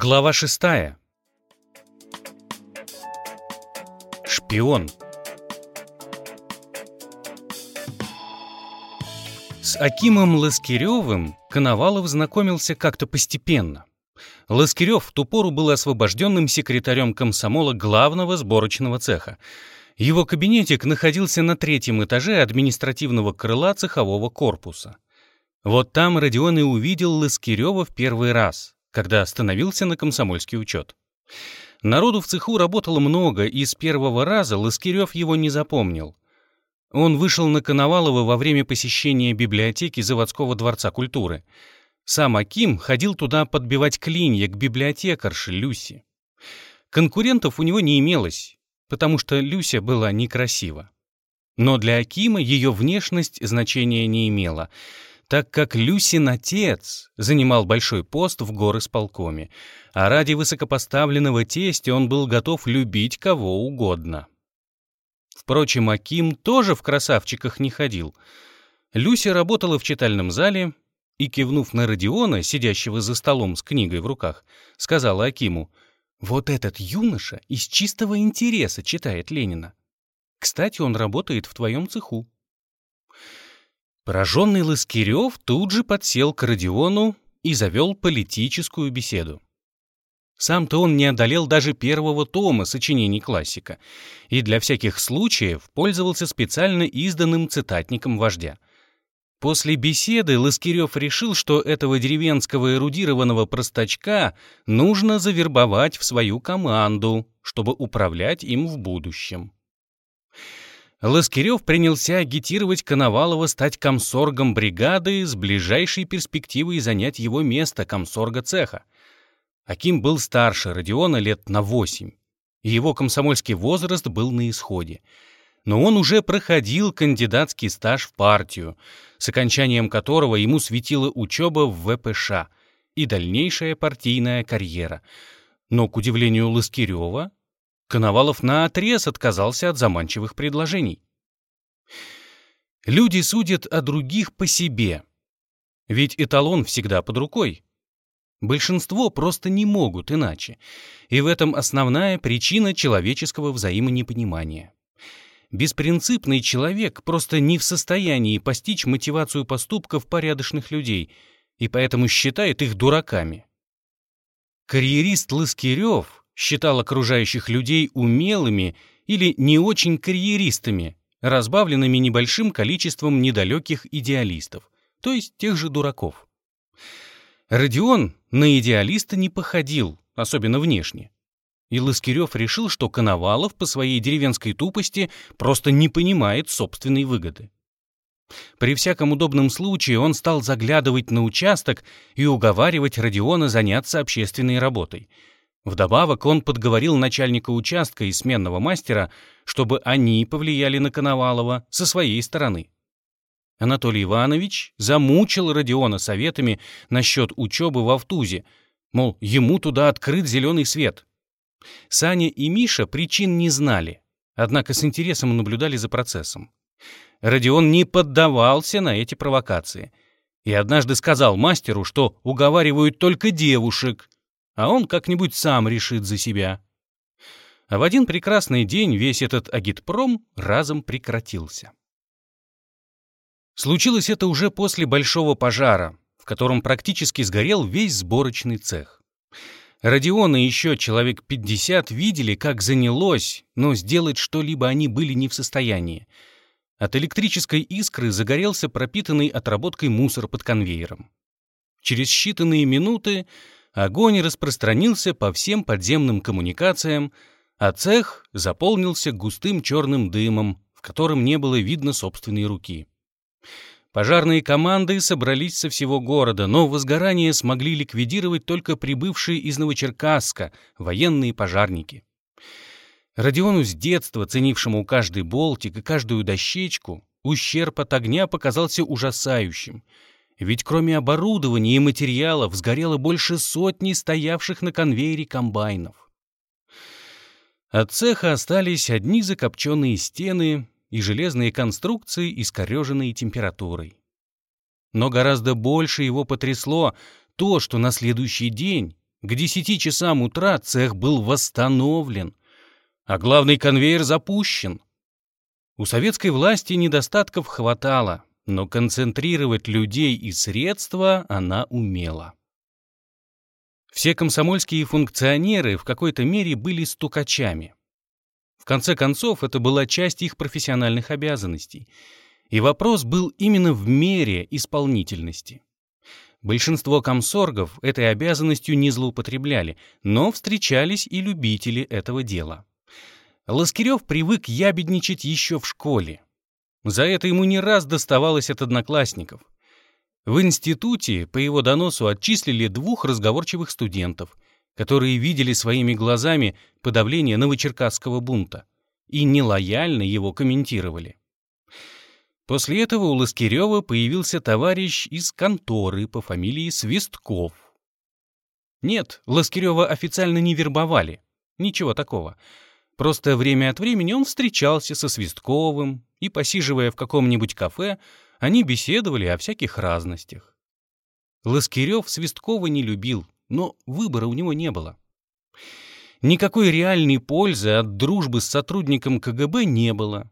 Глава шестая. Шпион. С Акимом Ласкиревым Коновалов знакомился как-то постепенно. Ласкирев в ту пору был освобожденным секретарем комсомола главного сборочного цеха. Его кабинетик находился на третьем этаже административного крыла цехового корпуса. Вот там Родион и увидел Ласкирева в первый раз, когда остановился на комсомольский учет. Народу в цеху работало много, и с первого раза Ласкирев его не запомнил. Он вышел на Коновалова во время посещения библиотеки заводского дворца культуры. Сам Аким ходил туда подбивать клинья к библиотекарше Люси. Конкурентов у него не имелось, потому что Люся была некрасива. Но для Акима ее внешность значения не имела — так как Люсин отец занимал большой пост в горосполкоме, а ради высокопоставленного тестя он был готов любить кого угодно. Впрочем, Аким тоже в красавчиках не ходил. Люся работала в читальном зале и, кивнув на Родиона, сидящего за столом с книгой в руках, сказала Акиму, «Вот этот юноша из чистого интереса читает Ленина. Кстати, он работает в твоем цеху». Пораженный Ласкирев тут же подсел к Родиону и завел политическую беседу. Сам-то он не одолел даже первого тома сочинений классика и для всяких случаев пользовался специально изданным цитатником вождя. После беседы Ласкирев решил, что этого деревенского эрудированного простачка нужно завербовать в свою команду, чтобы управлять им в будущем. Ласкирев принялся агитировать Коновалова стать комсоргом бригады с ближайшей перспективой занять его место комсорга цеха. Аким был старше Родиона лет на восемь, и его комсомольский возраст был на исходе. Но он уже проходил кандидатский стаж в партию, с окончанием которого ему светила учеба в ВПШ и дальнейшая партийная карьера. Но, к удивлению Ласкирева, Коновалов наотрез отказался от заманчивых предложений. Люди судят о других по себе. Ведь эталон всегда под рукой. Большинство просто не могут иначе. И в этом основная причина человеческого взаимонепонимания. Беспринципный человек просто не в состоянии постичь мотивацию поступков порядочных людей и поэтому считает их дураками. Карьерист Лыскирев считал окружающих людей умелыми или не очень карьеристами, разбавленными небольшим количеством недалеких идеалистов, то есть тех же дураков. Родион на идеалиста не походил, особенно внешне. И Лыскирев решил, что Коновалов по своей деревенской тупости просто не понимает собственной выгоды. При всяком удобном случае он стал заглядывать на участок и уговаривать Родиона заняться общественной работой — Вдобавок он подговорил начальника участка и сменного мастера, чтобы они повлияли на Коновалова со своей стороны. Анатолий Иванович замучил Родиона советами насчет учебы в Автузе, мол, ему туда открыт зеленый свет. Саня и Миша причин не знали, однако с интересом наблюдали за процессом. Родион не поддавался на эти провокации и однажды сказал мастеру, что уговаривают только девушек, а он как-нибудь сам решит за себя. А в один прекрасный день весь этот агитпром разом прекратился. Случилось это уже после большого пожара, в котором практически сгорел весь сборочный цех. Родион и еще человек 50 видели, как занялось, но сделать что-либо они были не в состоянии. От электрической искры загорелся пропитанный отработкой мусор под конвейером. Через считанные минуты огонь распространился по всем подземным коммуникациям, а цех заполнился густым черным дымом, в котором не было видно собственной руки. Пожарные команды собрались со всего города, но возгорание смогли ликвидировать только прибывшие из Новочеркасска военные пожарники. Родиону с детства, ценившему каждый болтик и каждую дощечку, ущерб от огня показался ужасающим — ведь кроме оборудования и материалов сгорело больше сотни стоявших на конвейере комбайнов. От цеха остались одни закопченные стены и железные конструкции, искореженные температурой. Но гораздо больше его потрясло то, что на следующий день к десяти часам утра цех был восстановлен, а главный конвейер запущен. У советской власти недостатков хватало, но концентрировать людей и средства она умела. Все комсомольские функционеры в какой-то мере были стукачами. В конце концов, это была часть их профессиональных обязанностей. И вопрос был именно в мере исполнительности. Большинство комсоргов этой обязанностью не злоупотребляли, но встречались и любители этого дела. Лоскирев привык ябедничать еще в школе. За это ему не раз доставалось от одноклассников. В институте по его доносу отчислили двух разговорчивых студентов, которые видели своими глазами подавление новочеркасского бунта и нелояльно его комментировали. После этого у Ласкирева появился товарищ из конторы по фамилии Свистков. Нет, Ласкирева официально не вербовали. Ничего такого. Просто время от времени он встречался со Свистковым, и, посиживая в каком-нибудь кафе, они беседовали о всяких разностях. Ласкирев Свисткова не любил, но выбора у него не было. Никакой реальной пользы от дружбы с сотрудником КГБ не было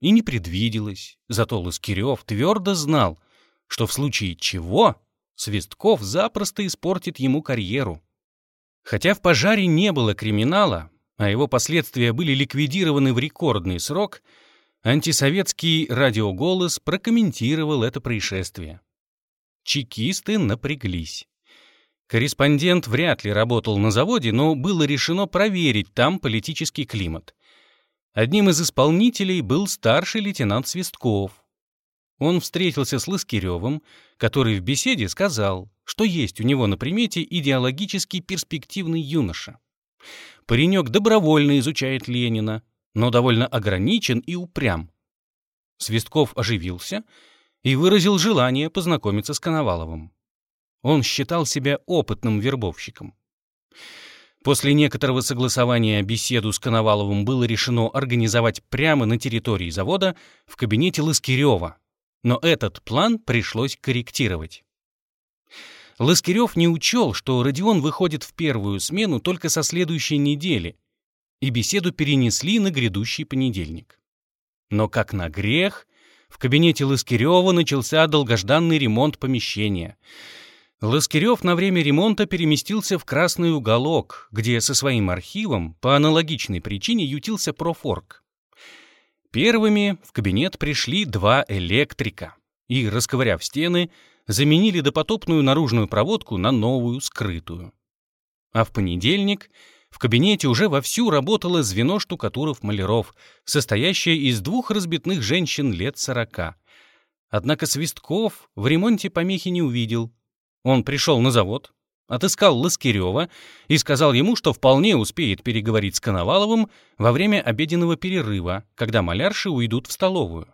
и не предвиделось. Зато Ласкирев твердо знал, что в случае чего Свистков запросто испортит ему карьеру. Хотя в пожаре не было криминала, а его последствия были ликвидированы в рекордный срок, антисоветский радиоголос прокомментировал это происшествие. Чекисты напряглись. Корреспондент вряд ли работал на заводе, но было решено проверить там политический климат. Одним из исполнителей был старший лейтенант Свистков. Он встретился с Лыскиревым, который в беседе сказал, что есть у него на примете идеологически перспективный юноша. Паренек добровольно изучает Ленина, но довольно ограничен и упрям. Свистков оживился и выразил желание познакомиться с Коноваловым. Он считал себя опытным вербовщиком. После некоторого согласования беседу с Коноваловым было решено организовать прямо на территории завода в кабинете Лыскирева, но этот план пришлось корректировать. Лыскирев не учел, что Родион выходит в первую смену только со следующей недели, и беседу перенесли на грядущий понедельник. Но как на грех, в кабинете Лыскирева начался долгожданный ремонт помещения — Ласкирев на время ремонта переместился в красный уголок, где со своим архивом по аналогичной причине ютился профорг. Первыми в кабинет пришли два электрика и, расковыряв стены, заменили допотопную наружную проводку на новую, скрытую. А в понедельник в кабинете уже вовсю работало звено штукатуров-маляров, состоящее из двух разбитных женщин лет сорока. Однако Свистков в ремонте помехи не увидел, он пришел на завод, отыскал Ласкирева и сказал ему, что вполне успеет переговорить с Коноваловым во время обеденного перерыва, когда малярши уйдут в столовую.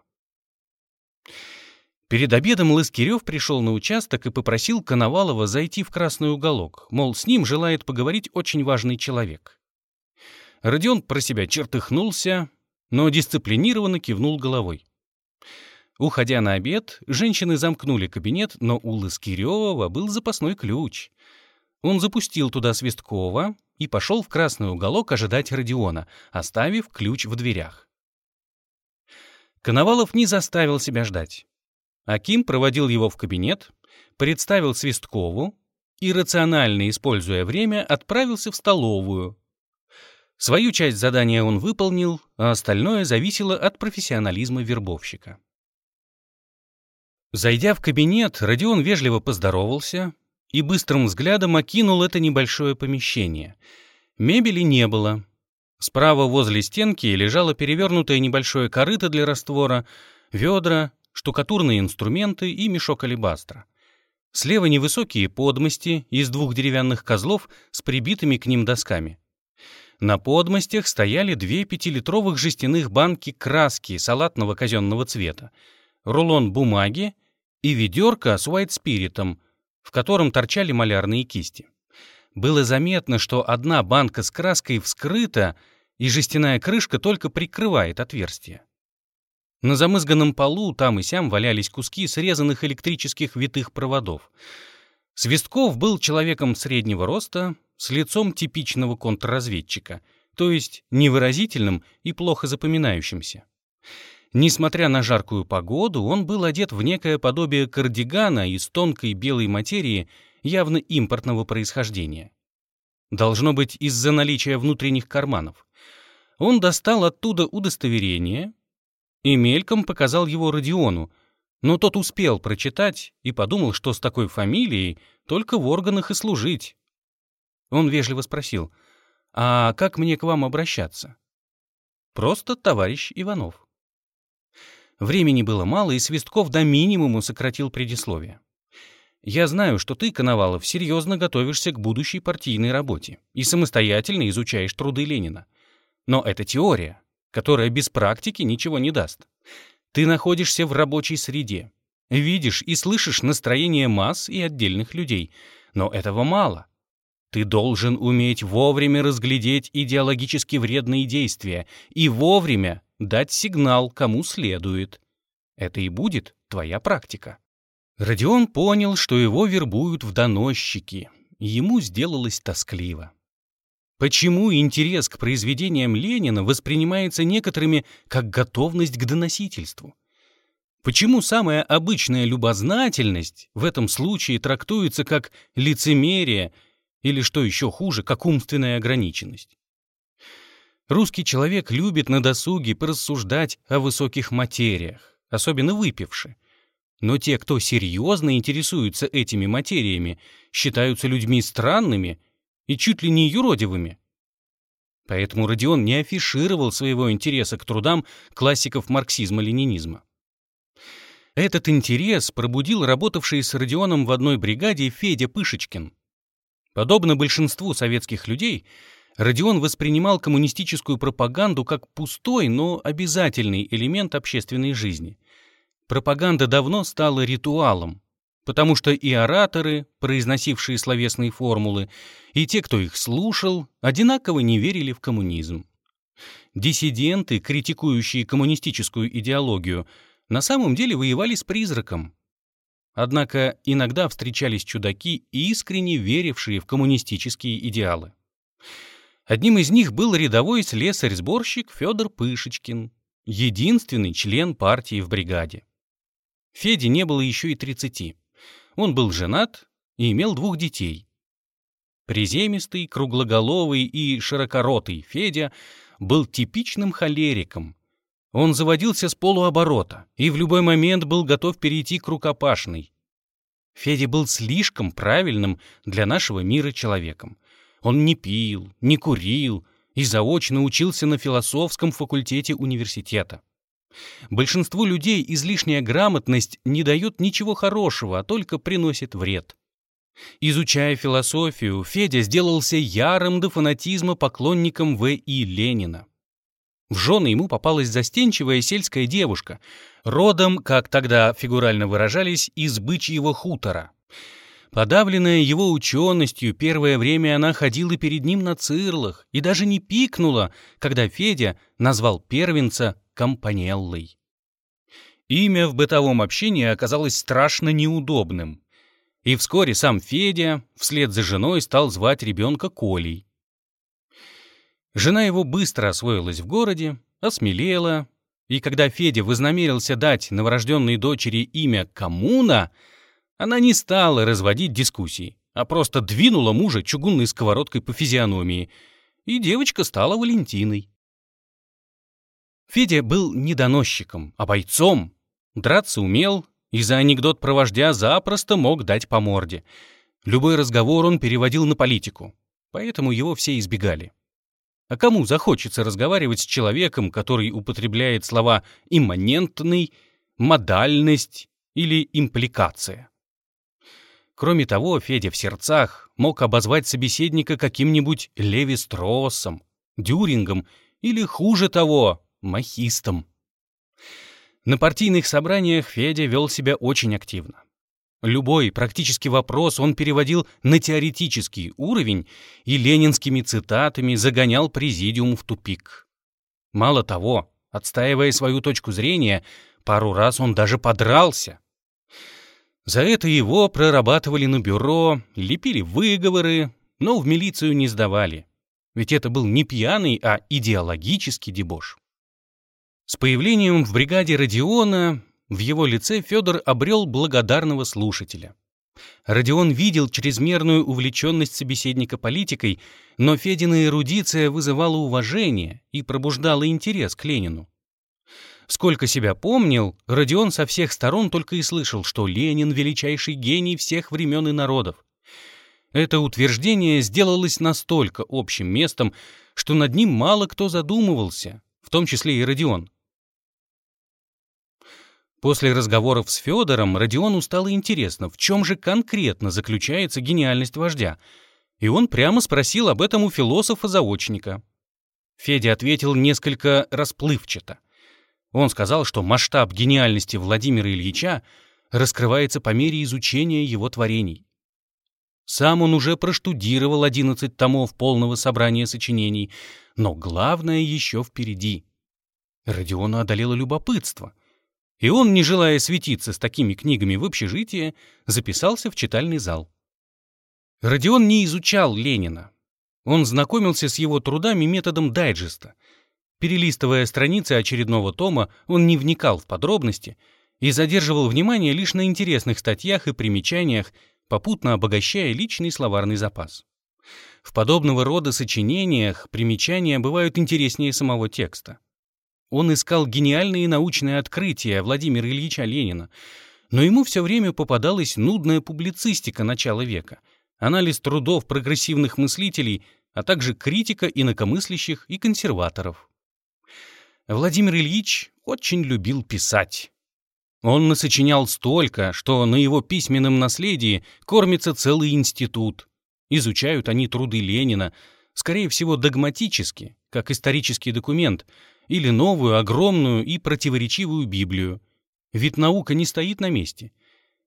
Перед обедом Ласкирев пришел на участок и попросил Коновалова зайти в красный уголок, мол, с ним желает поговорить очень важный человек. Родион про себя чертыхнулся, но дисциплинированно кивнул головой. Уходя на обед, женщины замкнули кабинет, но у Лыскирёва был запасной ключ. Он запустил туда Свисткова и пошел в красный уголок ожидать Родиона, оставив ключ в дверях. Коновалов не заставил себя ждать. Аким проводил его в кабинет, представил Свисткову и, рационально используя время, отправился в столовую. Свою часть задания он выполнил, а остальное зависело от профессионализма вербовщика. Зайдя в кабинет, Родион вежливо поздоровался и быстрым взглядом окинул это небольшое помещение. Мебели не было. Справа возле стенки лежало перевернутое небольшое корыто для раствора, ведра, штукатурные инструменты и мешок алебастра. Слева невысокие подмости из двух деревянных козлов с прибитыми к ним досками. На подмостях стояли две пятилитровых жестяных банки краски салатного казенного цвета, рулон бумаги и ведерко с уайт-спиритом, в котором торчали малярные кисти. Было заметно, что одна банка с краской вскрыта, и жестяная крышка только прикрывает отверстие. На замызганном полу там и сям валялись куски срезанных электрических витых проводов. Свистков был человеком среднего роста, с лицом типичного контрразведчика, то есть невыразительным и плохо запоминающимся. Несмотря на жаркую погоду, он был одет в некое подобие кардигана из тонкой белой материи, явно импортного происхождения. Должно быть из-за наличия внутренних карманов. Он достал оттуда удостоверение и мельком показал его Родиону, но тот успел прочитать и подумал, что с такой фамилией только в органах и служить. Он вежливо спросил, «А как мне к вам обращаться?» «Просто товарищ Иванов». Времени было мало, и Свистков до минимума сократил предисловие. «Я знаю, что ты, Коновалов, серьезно готовишься к будущей партийной работе и самостоятельно изучаешь труды Ленина. Но это теория, которая без практики ничего не даст. Ты находишься в рабочей среде, видишь и слышишь настроение масс и отдельных людей, но этого мало. Ты должен уметь вовремя разглядеть идеологически вредные действия и вовремя дать сигнал, кому следует. Это и будет твоя практика. Родион понял, что его вербуют в доносчики, ему сделалось тоскливо. Почему интерес к произведениям Ленина воспринимается некоторыми как готовность к доносительству? Почему самая обычная любознательность в этом случае трактуется как лицемерие или, что еще хуже, как умственная ограниченность? Русский человек любит на досуге порассуждать о высоких материях, особенно выпивши. Но те, кто серьезно интересуются этими материями, считаются людьми странными и чуть ли не юродивыми. Поэтому Родион не афишировал своего интереса к трудам классиков марксизма-ленинизма. Этот интерес пробудил работавший с Родионом в одной бригаде Федя Пышечкин. Подобно большинству советских людей, Родион воспринимал коммунистическую пропаганду как пустой, но обязательный элемент общественной жизни. Пропаганда давно стала ритуалом, потому что и ораторы, произносившие словесные формулы, и те, кто их слушал, одинаково не верили в коммунизм. Диссиденты, критикующие коммунистическую идеологию, на самом деле воевали с призраком. Однако иногда встречались чудаки, искренне верившие в коммунистические идеалы. Одним из них был рядовой слесарь-сборщик Федор Пышечкин, единственный член партии в бригаде. Феде не было еще и 30. Он был женат и имел двух детей. Приземистый, круглоголовый и широкоротый Федя был типичным холериком. Он заводился с полуоборота и в любой момент был готов перейти к рукопашной. Федя был слишком правильным для нашего мира человеком. Он не пил, не курил и заочно учился на философском факультете университета. Большинству людей излишняя грамотность не дает ничего хорошего, а только приносит вред. Изучая философию, Федя сделался ярым до фанатизма поклонником В.И. Ленина. В жены ему попалась застенчивая сельская девушка, родом, как тогда фигурально выражались, из бычьего хутора. Подавленная его ученостью, первое время она ходила перед ним на цирлах и даже не пикнула, когда Федя назвал первенца Компанеллой. Имя в бытовом общении оказалось страшно неудобным. И вскоре сам Федя вслед за женой стал звать ребенка Колей. Жена его быстро освоилась в городе, осмелела, и когда Федя вознамерился дать новорожденной дочери имя Коммуна — она не стала разводить дискуссии, а просто двинула мужа чугунной сковородкой по физиономии, и девочка стала Валентиной. Федя был не доносчиком, а бойцом. Драться умел, и за анекдот про вождя запросто мог дать по морде. Любой разговор он переводил на политику, поэтому его все избегали. А кому захочется разговаривать с человеком, который употребляет слова «имманентный», «модальность» или «импликация»? Кроме того, Федя в сердцах мог обозвать собеседника каким-нибудь Леви-Строссом, Дюрингом или, хуже того, Махистом. На партийных собраниях Федя вел себя очень активно. Любой практически вопрос он переводил на теоретический уровень и ленинскими цитатами загонял президиум в тупик. Мало того, отстаивая свою точку зрения, пару раз он даже подрался. За это его прорабатывали на бюро, лепили выговоры, но в милицию не сдавали. Ведь это был не пьяный, а идеологический дебош. С появлением в бригаде Родиона в его лице Федор обрел благодарного слушателя. Родион видел чрезмерную увлеченность собеседника политикой, но Федина эрудиция вызывала уважение и пробуждала интерес к Ленину. Сколько себя помнил, Родион со всех сторон только и слышал, что Ленин — величайший гений всех времен и народов. Это утверждение сделалось настолько общим местом, что над ним мало кто задумывался, в том числе и Родион. После разговоров с Федором Родиону стало интересно, в чем же конкретно заключается гениальность вождя, и он прямо спросил об этом у философа-заочника. Федя ответил несколько расплывчато. Он сказал, что масштаб гениальности Владимира Ильича раскрывается по мере изучения его творений. Сам он уже проштудировал 11 томов полного собрания сочинений, но главное еще впереди. Родиону одолело любопытство — и он, не желая светиться с такими книгами в общежитии, записался в читальный зал. Родион не изучал Ленина. Он знакомился с его трудами методом дайджеста. Перелистывая страницы очередного тома, он не вникал в подробности и задерживал внимание лишь на интересных статьях и примечаниях, попутно обогащая личный словарный запас. В подобного рода сочинениях примечания бывают интереснее самого текста. Он искал гениальные научные открытия Владимира Ильича Ленина, но ему все время попадалась нудная публицистика начала века, анализ трудов прогрессивных мыслителей, а также критика инакомыслящих и консерваторов. Владимир Ильич очень любил писать. Он насочинял столько, что на его письменном наследии кормится целый институт. Изучают они труды Ленина, скорее всего, догматически, как исторический документ — или новую, огромную и противоречивую Библию. Ведь наука не стоит на месте.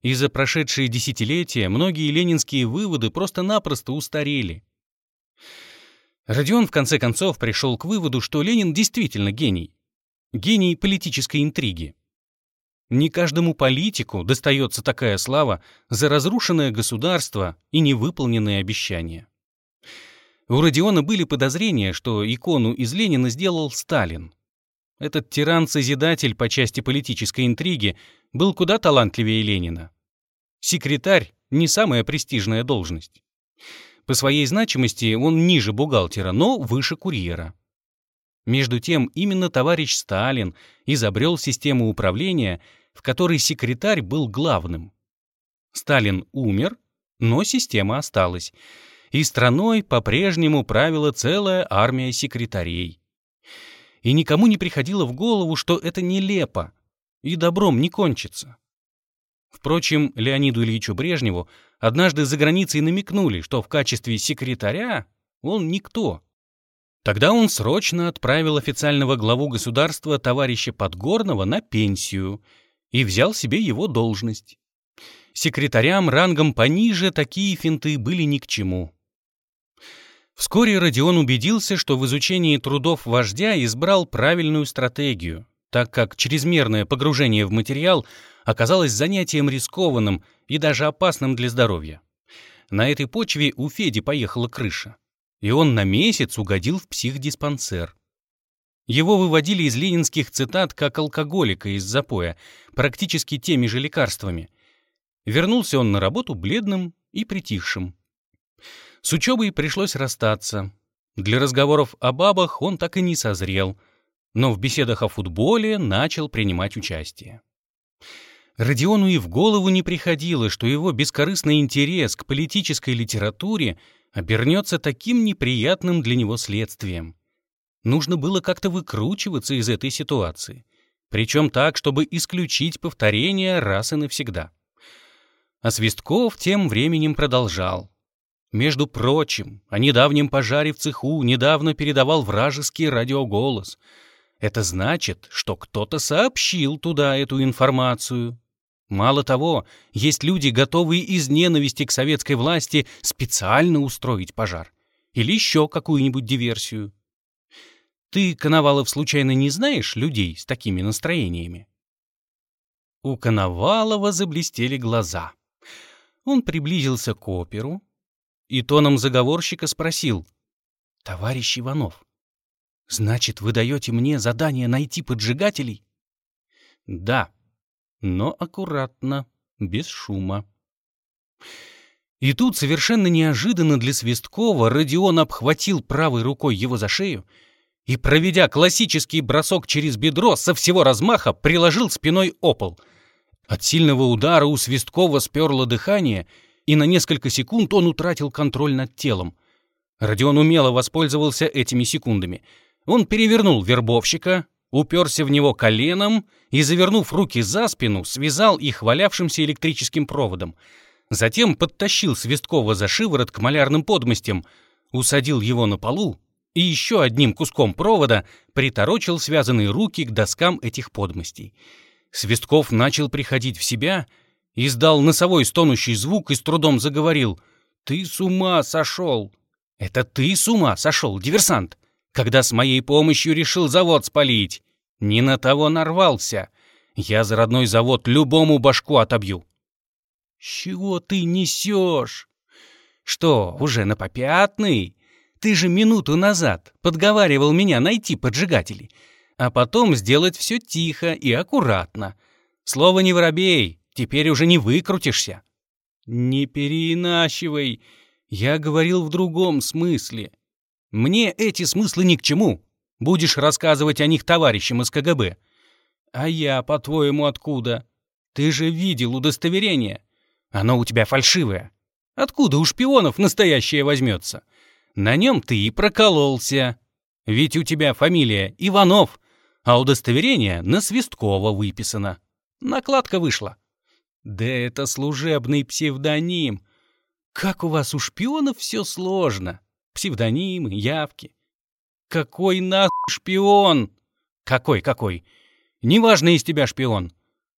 И за прошедшие десятилетия многие ленинские выводы просто-напросто устарели. Родион в конце концов пришел к выводу, что Ленин действительно гений. Гений политической интриги. Не каждому политику достается такая слава за разрушенное государство и невыполненные обещания. У Родиона были подозрения, что икону из Ленина сделал Сталин. Этот тиран-созидатель по части политической интриги был куда талантливее Ленина. Секретарь — не самая престижная должность. По своей значимости он ниже бухгалтера, но выше курьера. Между тем, именно товарищ Сталин изобрел систему управления, в которой секретарь был главным. Сталин умер, но система осталась — и страной по-прежнему правила целая армия секретарей. И никому не приходило в голову, что это нелепо и добром не кончится. Впрочем, Леониду Ильичу Брежневу однажды за границей намекнули, что в качестве секретаря он никто. Тогда он срочно отправил официального главу государства товарища Подгорного на пенсию и взял себе его должность. Секретарям рангом пониже такие финты были ни к чему. Вскоре Родион убедился, что в изучении трудов вождя избрал правильную стратегию, так как чрезмерное погружение в материал оказалось занятием рискованным и даже опасным для здоровья. На этой почве у Феди поехала крыша, и он на месяц угодил в психдиспансер. Его выводили из ленинских цитат как алкоголика из запоя, практически теми же лекарствами. Вернулся он на работу бледным и притихшим. С учебой пришлось расстаться. Для разговоров о бабах он так и не созрел, но в беседах о футболе начал принимать участие. Родиону и в голову не приходило, что его бескорыстный интерес к политической литературе обернется таким неприятным для него следствием. Нужно было как-то выкручиваться из этой ситуации, причем так, чтобы исключить повторение раз и навсегда. А Свистков тем временем продолжал. Между прочим, о недавнем пожаре в цеху недавно передавал вражеский радиоголос. Это значит, что кто-то сообщил туда эту информацию. Мало того, есть люди, готовые из ненависти к советской власти специально устроить пожар. Или еще какую-нибудь диверсию. Ты, Коновалов, случайно не знаешь людей с такими настроениями? У Коновалова заблестели глаза. Он приблизился к оперу, и тоном заговорщика спросил. «Товарищ Иванов, значит, вы даете мне задание найти поджигателей?» «Да, но аккуратно, без шума». И тут совершенно неожиданно для Свисткова Родион обхватил правой рукой его за шею и, проведя классический бросок через бедро, со всего размаха приложил спиной о пол. От сильного удара у Свисткова сперло дыхание, и на несколько секунд он утратил контроль над телом. Родион умело воспользовался этими секундами. Он перевернул вербовщика, уперся в него коленом и, завернув руки за спину, связал их валявшимся электрическим проводом — Затем подтащил Свисткова за шиворот к малярным подмостям, усадил его на полу и еще одним куском провода приторочил связанные руки к доскам этих подмостей. Свистков начал приходить в себя, издал носовой стонущий звук и с трудом заговорил. «Ты с ума сошел!» «Это ты с ума сошел, диверсант, когда с моей помощью решил завод спалить!» «Не на того нарвался!» «Я за родной завод любому башку отобью!» «Чего ты несешь?» «Что, уже на попятный? Ты же минуту назад подговаривал меня найти поджигателей, а потом сделать все тихо и аккуратно. Слово не воробей, теперь уже не выкрутишься». «Не переиначивай, я говорил в другом смысле. Мне эти смыслы ни к чему. Будешь рассказывать о них товарищам из КГБ. А я, по-твоему, откуда? Ты же видел удостоверение. Оно у тебя фальшивое. Откуда у шпионов настоящее возьмется? На нем ты и прокололся. Ведь у тебя фамилия Иванов, а удостоверение на Свисткова выписано. Накладка вышла. Да это служебный псевдоним. Как у вас у шпионов все сложно. Псевдонимы, явки. Какой нахуй шпион? Какой, какой? Неважно из тебя шпион.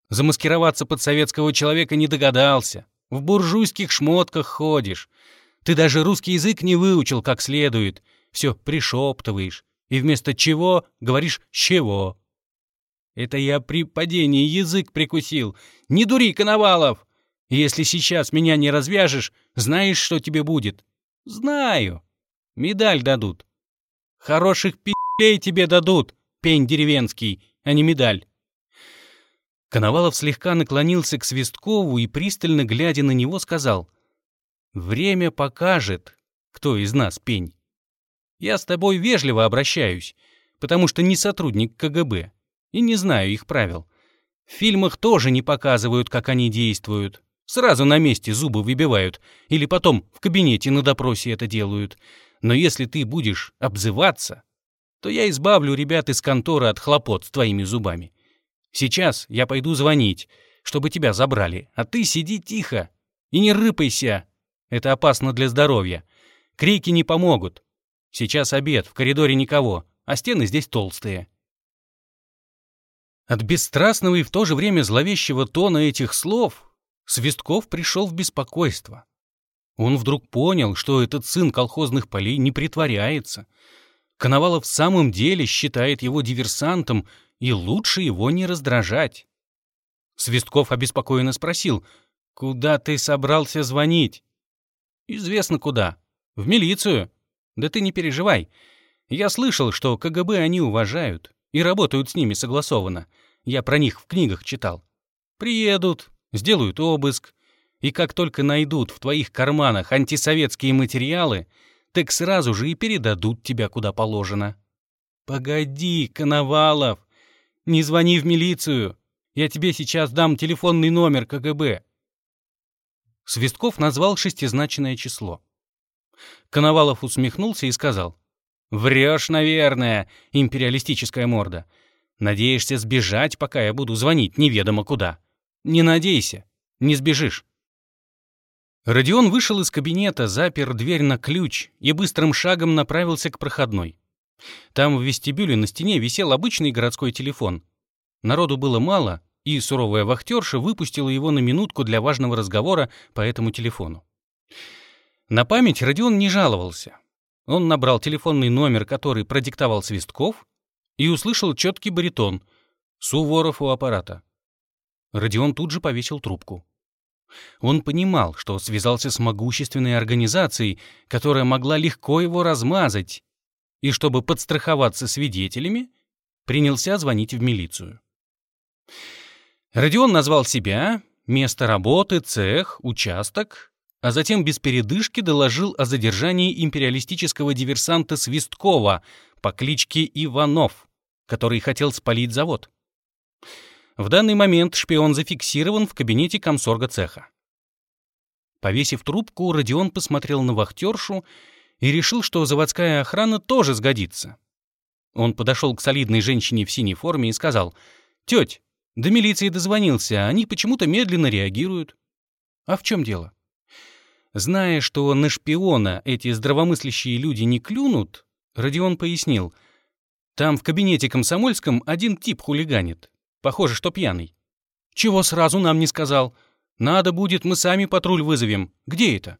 Замаскироваться под советского человека не догадался. В буржуйских шмотках ходишь. Ты даже русский язык не выучил как следует. Все пришептываешь. И вместо чего говоришь «чего». Это я при падении язык прикусил. Не дури, Коновалов! Если сейчас меня не развяжешь, знаешь, что тебе будет? Знаю. Медаль дадут. Хороших пи***лей тебе дадут, пень деревенский, а не медаль. Коновалов слегка наклонился к Свисткову и, пристально глядя на него, сказал, «Время покажет, кто из нас пень. Я с тобой вежливо обращаюсь, потому что не сотрудник КГБ и не знаю их правил. В фильмах тоже не показывают, как они действуют. Сразу на месте зубы выбивают или потом в кабинете на допросе это делают. Но если ты будешь обзываться, то я избавлю ребят из конторы от хлопот с твоими зубами. Сейчас я пойду звонить, чтобы тебя забрали, а ты сиди тихо и не рыпайся. Это опасно для здоровья. Крики не помогут. Сейчас обед, в коридоре никого, а стены здесь толстые». От бесстрастного и в то же время зловещего тона этих слов Свистков пришел в беспокойство. Он вдруг понял, что этот сын колхозных полей не притворяется. Коновалов в самом деле считает его диверсантом и лучше его не раздражать. Свистков обеспокоенно спросил, «Куда ты собрался звонить?» «Известно куда. В милицию. Да ты не переживай. Я слышал, что КГБ они уважают и работают с ними согласованно. Я про них в книгах читал. Приедут, сделают обыск, и как только найдут в твоих карманах антисоветские материалы, так сразу же и передадут тебя куда положено». «Погоди, Коновалов, не звони в милицию. Я тебе сейчас дам телефонный номер КГБ. Свистков назвал шестизначное число. Коновалов усмехнулся и сказал. «Врешь, наверное, империалистическая морда. Надеешься сбежать, пока я буду звонить неведомо куда. Не надейся, не сбежишь». Родион вышел из кабинета, запер дверь на ключ и быстрым шагом направился к проходной. Там в вестибюле на стене висел обычный городской телефон. Народу было мало, и суровая вахтерша выпустила его на минутку для важного разговора по этому телефону. На память Родион не жаловался. Он набрал телефонный номер, который продиктовал Свистков, и услышал четкий баритон «Суворов у аппарата». Родион тут же повесил трубку. Он понимал, что связался с могущественной организацией, которая могла легко его размазать, и чтобы подстраховаться свидетелями, принялся звонить в милицию. Родион назвал себя, место работы, цех, участок, а затем без передышки доложил о задержании империалистического диверсанта Свисткова по кличке Иванов, который хотел спалить завод. В данный момент шпион зафиксирован в кабинете комсорга цеха. Повесив трубку, Родион посмотрел на вахтершу и решил, что заводская охрана тоже сгодится. Он подошел к солидной женщине в синей форме и сказал, «Теть, до милиции дозвонился, они почему-то медленно реагируют». «А в чем дело?» Зная, что на шпиона эти здравомыслящие люди не клюнут, Родион пояснил, «Там в кабинете комсомольском один тип хулиганит. Похоже, что пьяный. Чего сразу нам не сказал? Надо будет, мы сами патруль вызовем. Где это?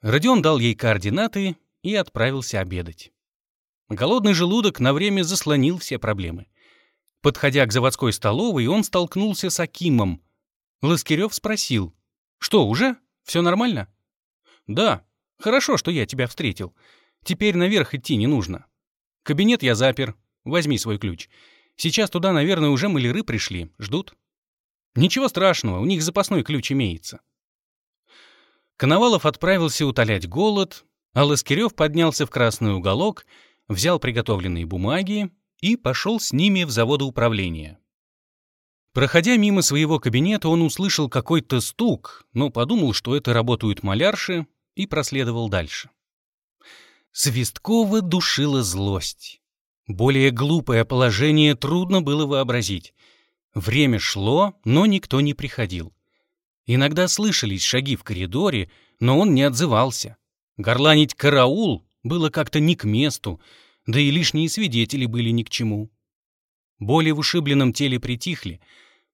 Родион дал ей координаты и отправился обедать. Голодный желудок на время заслонил все проблемы. Подходя к заводской столовой, он столкнулся с Акимом. Ласкирев спросил, «Что, уже? Все нормально?» «Да. Хорошо, что я тебя встретил. Теперь наверх идти не нужно. Кабинет я запер. Возьми свой ключ. Сейчас туда, наверное, уже маляры пришли, ждут. Ничего страшного, у них запасной ключ имеется. Коновалов отправился утолять голод, а Ласкирев поднялся в красный уголок, взял приготовленные бумаги и пошел с ними в заводоуправление. Проходя мимо своего кабинета, он услышал какой-то стук, но подумал, что это работают малярши, и проследовал дальше. Свисткова душила злость. Более глупое положение трудно было вообразить. Время шло, но никто не приходил. Иногда слышались шаги в коридоре, но он не отзывался. Горланить «караул» было как-то не к месту, да и лишние свидетели были ни к чему. Боли в ушибленном теле притихли,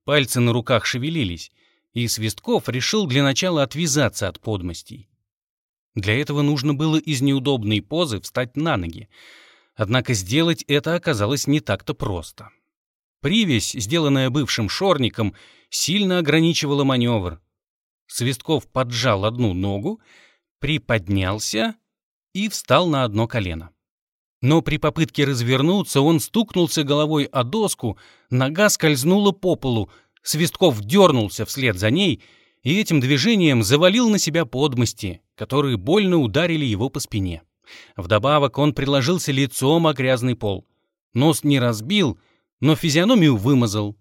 пальцы на руках шевелились, и Свистков решил для начала отвязаться от подмостей. Для этого нужно было из неудобной позы встать на ноги — Однако сделать это оказалось не так-то просто. Привязь, сделанная бывшим шорником, сильно ограничивала маневр. Свистков поджал одну ногу, приподнялся и встал на одно колено. Но при попытке развернуться он стукнулся головой о доску, нога скользнула по полу, Свистков дернулся вслед за ней и этим движением завалил на себя подмости, которые больно ударили его по спине. Вдобавок он приложился лицом о грязный пол. Нос не разбил, но физиономию вымазал.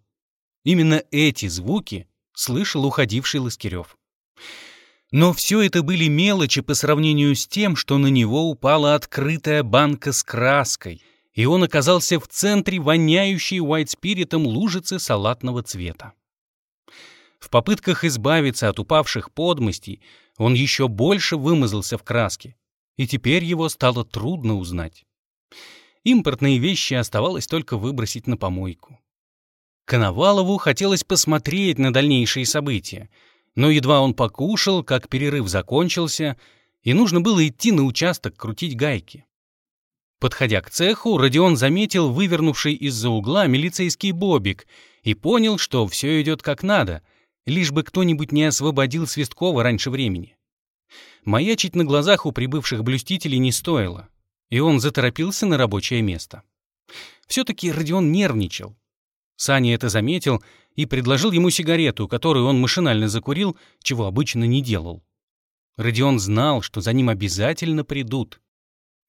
Именно эти звуки слышал уходивший Ласкирев. Но все это были мелочи по сравнению с тем, что на него упала открытая банка с краской, и он оказался в центре воняющей уайт-спиритом лужицы салатного цвета. В попытках избавиться от упавших подмостей он еще больше вымазался в краске, и теперь его стало трудно узнать. Импортные вещи оставалось только выбросить на помойку. Коновалову хотелось посмотреть на дальнейшие события, но едва он покушал, как перерыв закончился, и нужно было идти на участок крутить гайки. Подходя к цеху, Родион заметил вывернувший из-за угла милицейский бобик и понял, что все идет как надо, лишь бы кто-нибудь не освободил Свисткова раньше времени. Маячить на глазах у прибывших блюстителей не стоило, и он заторопился на рабочее место. Все-таки Родион нервничал. Саня это заметил и предложил ему сигарету, которую он машинально закурил, чего обычно не делал. Родион знал, что за ним обязательно придут.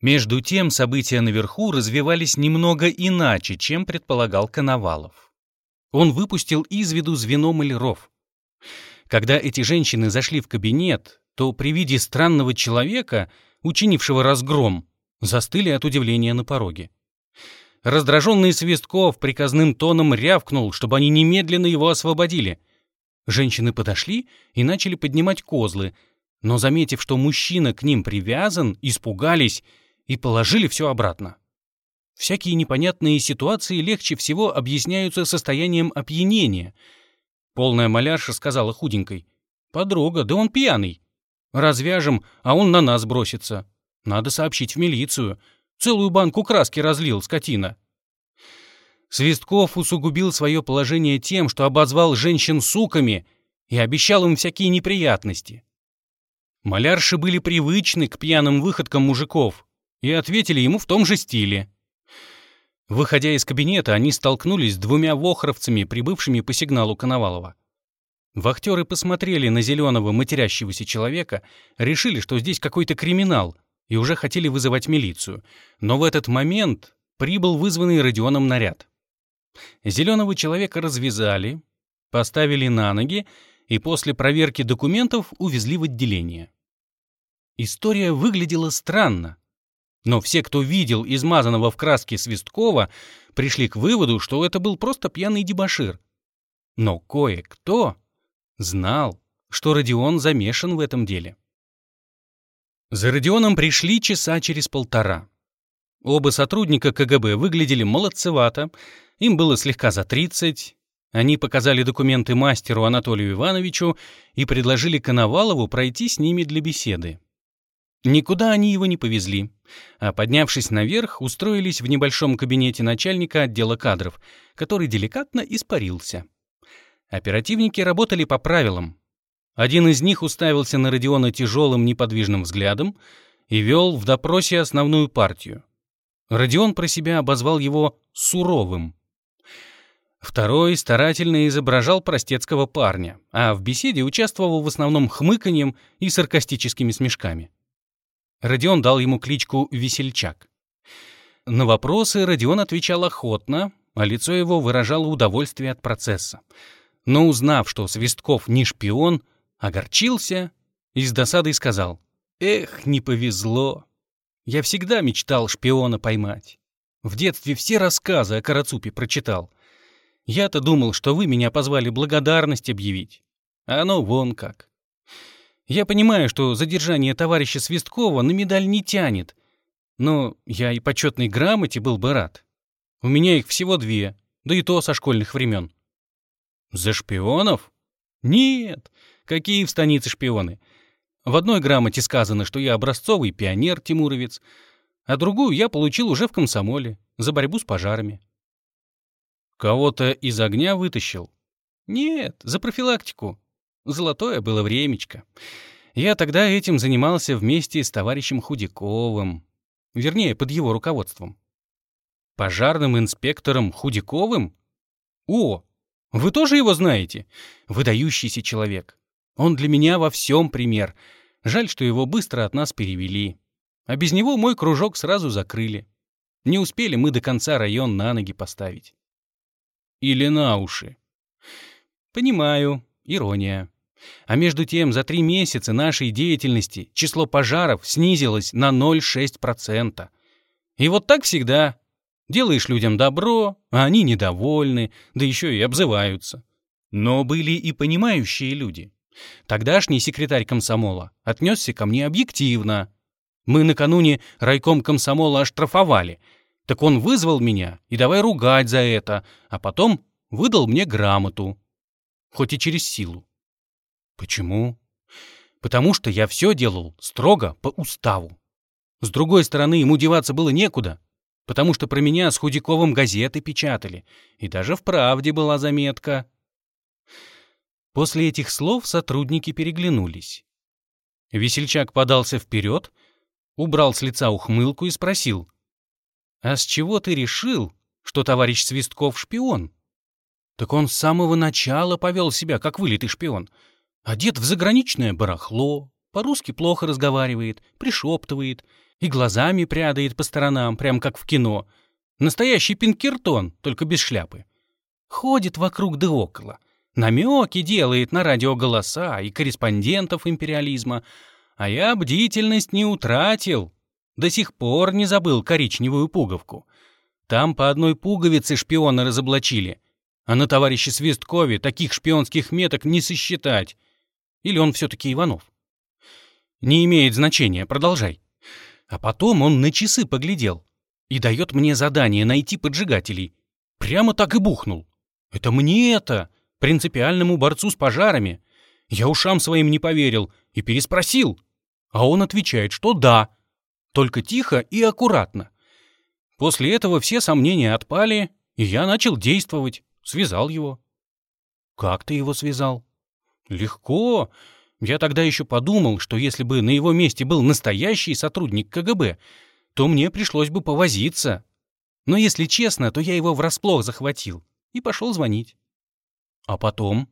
Между тем события наверху развивались немного иначе, чем предполагал Коновалов. Он выпустил из виду звено маляров. Когда эти женщины зашли в кабинет, то при виде странного человека, учинившего разгром, застыли от удивления на пороге. Раздраженный Свистков приказным тоном рявкнул, чтобы они немедленно его освободили. Женщины подошли и начали поднимать козлы, но, заметив, что мужчина к ним привязан, испугались и положили все обратно. Всякие непонятные ситуации легче всего объясняются состоянием опьянения. Полная малярша сказала худенькой. «Подруга, да он пьяный». Развяжем, а он на нас бросится. Надо сообщить в милицию. Целую банку краски разлил, скотина. Свистков усугубил свое положение тем, что обозвал женщин суками и обещал им всякие неприятности. Малярши были привычны к пьяным выходкам мужиков и ответили ему в том же стиле. Выходя из кабинета, они столкнулись с двумя вохровцами, прибывшими по сигналу Коновалова. Вахтеры посмотрели на зеленого матерящегося человека, решили, что здесь какой-то криминал, и уже хотели вызывать милицию. Но в этот момент прибыл вызванный Родионом наряд. Зеленого человека развязали, поставили на ноги и после проверки документов увезли в отделение. История выглядела странно, но все, кто видел измазанного в краске Свисткова, пришли к выводу, что это был просто пьяный дебошир. Но кое-кто знал, что Родион замешан в этом деле. За Родионом пришли часа через полтора. Оба сотрудника КГБ выглядели молодцевато, им было слегка за 30. Они показали документы мастеру Анатолию Ивановичу и предложили Коновалову пройти с ними для беседы. Никуда они его не повезли, а поднявшись наверх, устроились в небольшом кабинете начальника отдела кадров, который деликатно испарился. Оперативники работали по правилам, один из них уставился на Родиона тяжелым неподвижным взглядом и вел в допросе основную партию. Родион про себя обозвал его «суровым». Второй старательно изображал простецкого парня, а в беседе участвовал в основном хмыканьем и саркастическими смешками. Родион дал ему кличку «Весельчак». На вопросы Родион отвечал охотно, а лицо его выражало удовольствие от процесса. Но узнав, что Свистков не шпион, огорчился и с досадой сказал, «Эх, не повезло. Я всегда мечтал шпиона поймать. В детстве все рассказы о Карацупе прочитал. Я-то думал, что вы меня позвали благодарность объявить. А оно вон как. Я понимаю, что задержание товарища Свисткова на медаль не тянет, но я и почетной грамоте был бы рад. У меня их всего две, да и то со школьных времен. За шпионов? Нет, Какие в станице шпионы? В одной грамоте сказано, что я образцовый пионер-тимуровец, а другую я получил уже в комсомоле за борьбу с пожарами. Кого-то из огня вытащил? Нет, за профилактику. Золотое было времечко. Я тогда этим занимался вместе с товарищем Худяковым. Вернее, под его руководством. Пожарным инспектором Худяковым? О, вы тоже его знаете? Выдающийся человек. Он для меня во всем пример. Жаль, что его быстро от нас перевели. А без него мой кружок сразу закрыли. Не успели мы до конца район на ноги поставить. Или на уши. Понимаю, ирония. А между тем, за три месяца нашей деятельности число пожаров снизилось на 0,6%. И вот так всегда. Делаешь людям добро, а они недовольны, да еще и обзываются. Но были и понимающие люди. Тогдашний секретарь комсомола отнесся ко мне объективно. Мы накануне райком комсомола оштрафовали. Так он вызвал меня и давай ругать за это, а потом выдал мне грамоту. Хоть и через силу. Почему? Потому что я все делал строго по уставу. С другой стороны, ему деваться было некуда, потому что про меня с Худяковым газеты печатали, и даже в «Правде» была заметка. После этих слов сотрудники переглянулись. Весельчак подался вперед, убрал с лица ухмылку и спросил. «А с чего ты решил, что товарищ Свистков шпион?» «Так он с самого начала повел себя, как вылитый шпион. Одет в заграничное барахло, по-русски плохо разговаривает, пришептывает и глазами прядает по сторонам, прям как в кино. Настоящий Пинкертон, только без шляпы. Ходит вокруг да около, намеки делает на радиоголоса и корреспондентов империализма, а я бдительность не утратил. До сих пор не забыл коричневую пуговку. Там по одной пуговице шпиона разоблачили, а на товарище Свисткове таких шпионских меток не сосчитать. Или он все-таки Иванов? Не имеет значения, продолжай. А потом он на часы поглядел и дает мне задание найти поджигателей. Прямо так и бухнул. Это мне это, принципиальному борцу с пожарами. Я ушам своим не поверил и переспросил. А он отвечает, что да, только тихо и аккуратно. После этого все сомнения отпали, и я начал действовать, связал его. Как ты его связал? Легко. Я тогда еще подумал, что если бы на его месте был настоящий сотрудник КГБ, то мне пришлось бы повозиться. Но если честно, то я его врасплох захватил и пошел звонить. А потом?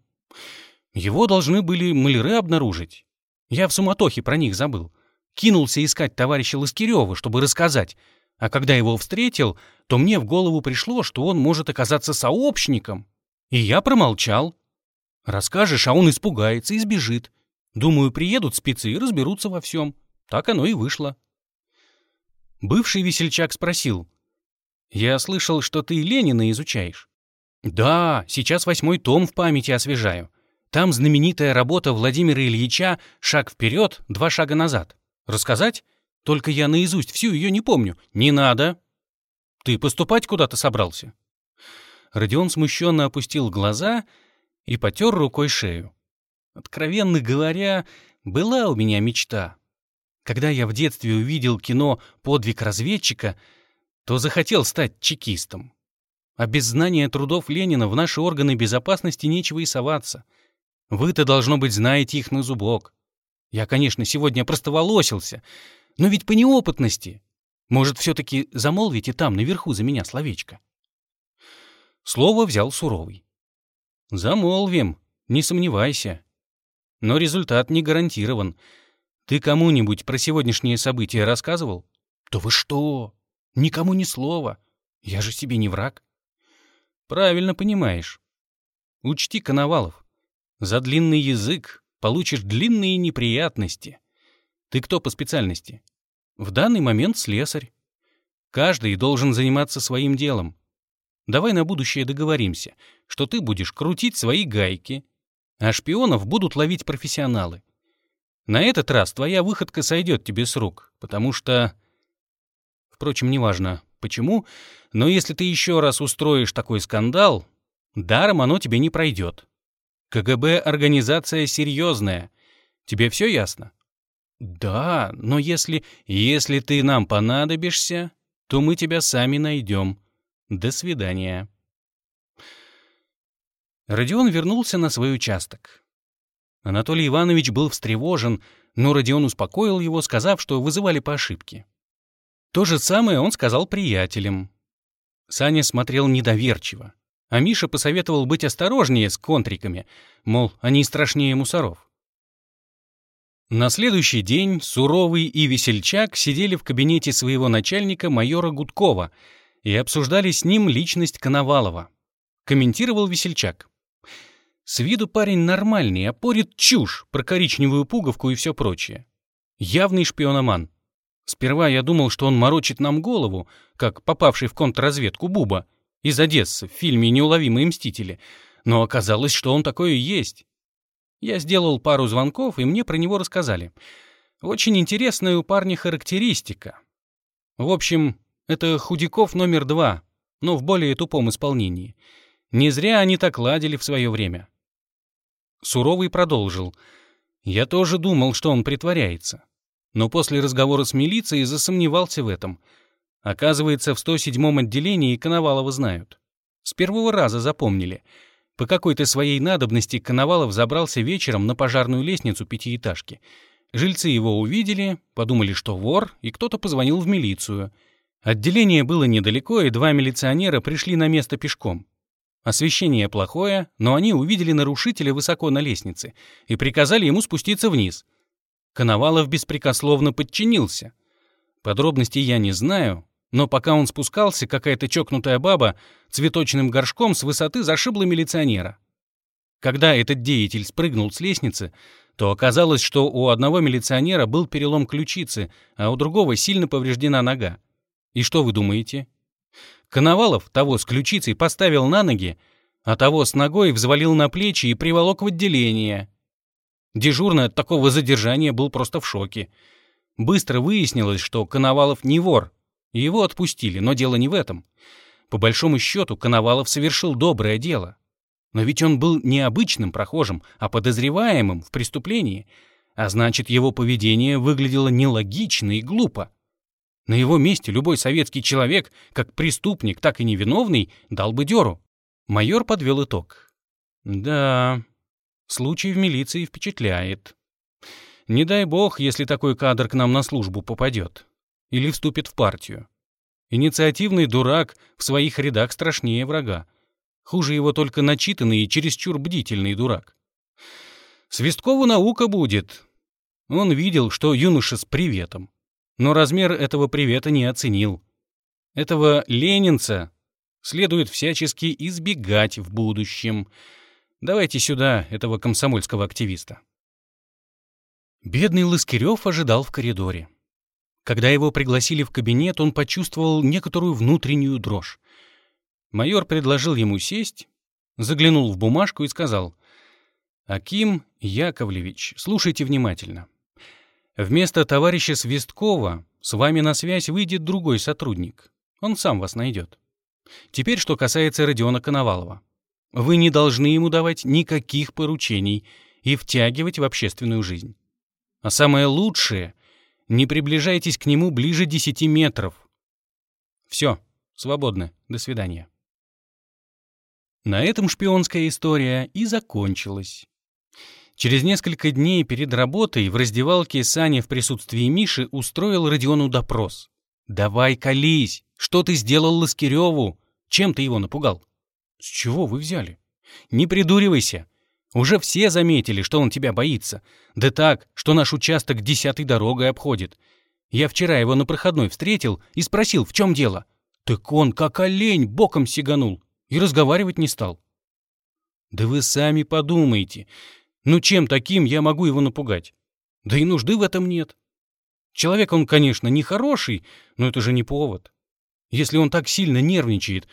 Его должны были маляры обнаружить. Я в суматохе про них забыл. Кинулся искать товарища Ласкирева, чтобы рассказать. А когда его встретил, то мне в голову пришло, что он может оказаться сообщником. И я промолчал. Расскажешь, а он испугается и сбежит. Думаю, приедут спецы и разберутся во всем. Так оно и вышло. Бывший весельчак спросил. «Я слышал, что ты Ленина изучаешь». «Да, сейчас восьмой том в памяти освежаю. Там знаменитая работа Владимира Ильича «Шаг вперед, два шага назад». Рассказать? Только я наизусть всю ее не помню. Не надо. Ты поступать куда-то собрался?» Родион смущенно опустил глаза и потер рукой шею. Откровенно говоря, была у меня мечта. Когда я в детстве увидел кино «Подвиг разведчика», то захотел стать чекистом. А без знания трудов Ленина в наши органы безопасности нечего и соваться. Вы-то, должно быть, знаете их на зубок. Я, конечно, сегодня просто волосился, но ведь по неопытности. Может, все-таки замолвите там, наверху, за меня словечко?» Слово взял суровый. «Замолвим, не сомневайся. Но результат не гарантирован. Ты кому-нибудь про сегодняшние события рассказывал? Да вы что? Никому ни слова. Я же себе не враг. Правильно понимаешь. Учти, Коновалов, за длинный язык получишь длинные неприятности. Ты кто по специальности? В данный момент слесарь. Каждый должен заниматься своим делом. Давай на будущее договоримся, что ты будешь крутить свои гайки, а шпионов будут ловить профессионалы. На этот раз твоя выходка сойдет тебе с рук, потому что... Впрочем, неважно, почему, но если ты еще раз устроишь такой скандал, даром оно тебе не пройдет. КГБ — организация серьезная. Тебе все ясно? Да, но если... Если ты нам понадобишься, то мы тебя сами найдем. До свидания. Родион вернулся на свой участок. Анатолий Иванович был встревожен, но Родион успокоил его, сказав, что вызывали по ошибке. То же самое он сказал приятелям. Саня смотрел недоверчиво, а Миша посоветовал быть осторожнее с контриками, мол, они страшнее мусоров. На следующий день Суровый и Весельчак сидели в кабинете своего начальника майора Гудкова — и обсуждали с ним личность Коновалова. Комментировал Весельчак. С виду парень нормальный, а порит чушь про коричневую пуговку и все прочее. Явный шпиономан. Сперва я думал, что он морочит нам голову, как попавший в контрразведку Буба из Одессы в фильме «Неуловимые мстители», но оказалось, что он такое и есть. Я сделал пару звонков, и мне про него рассказали. Очень интересная у парня характеристика. В общем, это Худяков номер два, но в более тупом исполнении. Не зря они так ладили в свое время. Суровый продолжил. Я тоже думал, что он притворяется. Но после разговора с милицией засомневался в этом. Оказывается, в 107-м отделении Коновалова знают. С первого раза запомнили. По какой-то своей надобности Коновалов забрался вечером на пожарную лестницу пятиэтажки. Жильцы его увидели, подумали, что вор, и кто-то позвонил в милицию — Отделение было недалеко, и два милиционера пришли на место пешком. Освещение плохое, но они увидели нарушителя высоко на лестнице и приказали ему спуститься вниз. Коновалов беспрекословно подчинился. Подробностей я не знаю, но пока он спускался, какая-то чокнутая баба цветочным горшком с высоты зашибла милиционера. Когда этот деятель спрыгнул с лестницы, то оказалось, что у одного милиционера был перелом ключицы, а у другого сильно повреждена нога. И что вы думаете? Коновалов того с ключицей поставил на ноги, а того с ногой взвалил на плечи и приволок в отделение. Дежурный от такого задержания был просто в шоке. Быстро выяснилось, что Коновалов не вор. Его отпустили, но дело не в этом. По большому счету, Коновалов совершил доброе дело. Но ведь он был не обычным прохожим, а подозреваемым в преступлении, а значит, его поведение выглядело нелогично и глупо. На его месте любой советский человек, как преступник, так и невиновный, дал бы дёру. Майор подвел итог. Да, Случай в милиции впечатляет. Не дай бог, если такой кадр к нам на службу попадет. Или вступит в партию. Инициативный дурак в своих рядах страшнее врага. Хуже его только начитанный и чересчур бдительный дурак. Свисткову наука будет. Он видел, что юноша с приветом. Но размер этого привета не оценил. Этого ленинца следует всячески избегать в будущем. Давайте сюда этого комсомольского активиста. Бедный Лыскирев ожидал в коридоре. Когда его пригласили в кабинет, он почувствовал некоторую внутреннюю дрожь. Майор предложил ему сесть, заглянул в бумажку и сказал, «Аким Яковлевич, слушайте внимательно. Вместо товарища Свисткова с вами на связь выйдет другой сотрудник. Он сам вас найдет. Теперь, что касается Родиона Коновалова. Вы не должны ему давать никаких поручений и втягивать в общественную жизнь. А самое лучшее — не приближайтесь к нему ближе десяти метров. Все, свободны, до свидания. На этом шпионская история и закончилась. Через несколько дней перед работой в раздевалке Саня в присутствии Миши устроил Родиону допрос. «Давай колись! Что ты сделал Ласкиреву? Чем ты его напугал?» «С чего вы взяли?» «Не придуривайся. Уже все заметили, что он тебя боится. Да так, что наш участок десятой дорогой обходит. Я вчера его на проходной встретил и спросил, в чем дело. Так он, как олень, боком сиганул и разговаривать не стал. Да вы сами подумайте. Ну чем таким я могу его напугать? Да и нужды в этом нет. Человек он, конечно, не хороший, но это же не повод. Если он так сильно нервничает,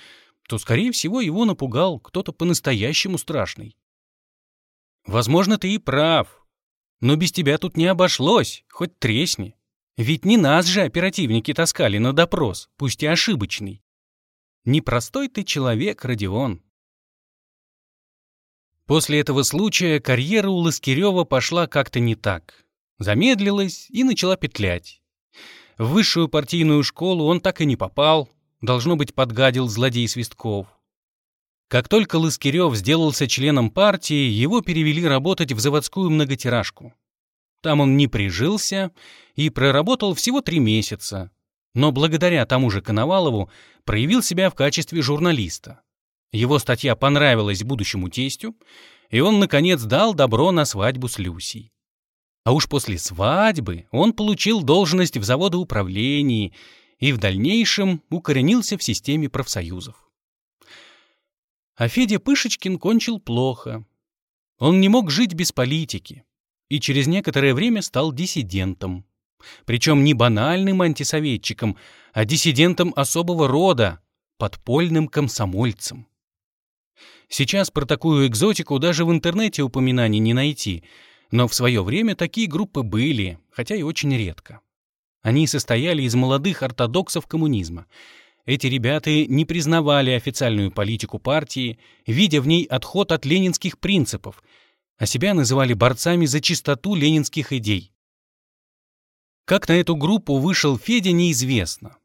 то, скорее всего, его напугал кто-то по-настоящему страшный. Возможно, ты и прав. Но без тебя тут не обошлось, хоть тресни. Ведь не нас же оперативники таскали на допрос, пусть и ошибочный. Непростой ты человек, Родион. После этого случая карьера у Ласкирева пошла как-то не так. Замедлилась и начала петлять. В высшую партийную школу он так и не попал, должно быть, подгадил злодей Свистков. Как только Лыскирев сделался членом партии, его перевели работать в заводскую многотиражку. Там он не прижился и проработал всего три месяца, но благодаря тому же Коновалову проявил себя в качестве журналиста. Его статья понравилась будущему тестю, и он, наконец, дал добро на свадьбу с Люсей. А уж после свадьбы он получил должность в заводоуправлении и в дальнейшем укоренился в системе профсоюзов. А Федя Пышечкин кончил плохо. Он не мог жить без политики и через некоторое время стал диссидентом. Причем не банальным антисоветчиком, а диссидентом особого рода, подпольным комсомольцем. Сейчас про такую экзотику даже в интернете упоминаний не найти, но в свое время такие группы были, хотя и очень редко. Они состояли из молодых ортодоксов коммунизма. Эти ребята не признавали официальную политику партии, видя в ней отход от ленинских принципов, а себя называли борцами за чистоту ленинских идей. Как на эту группу вышел Федя, неизвестно.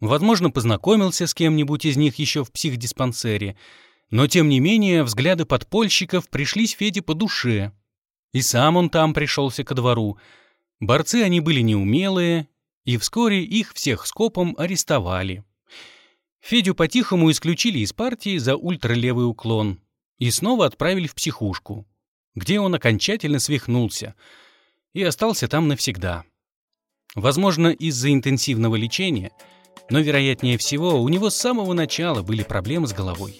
Возможно, познакомился с кем-нибудь из них еще в психдиспансере, но тем не менее взгляды подпольщиков пришлись Феде по душе. И сам он там пришелся ко двору. Борцы они были неумелые, и вскоре их всех скопом арестовали. Федю по-тихому исключили из партии за ультралевый уклон и снова отправили в психушку, где он окончательно свихнулся и остался там навсегда. Возможно, из-за интенсивного лечения, но, вероятнее всего, у него с самого начала были проблемы с головой.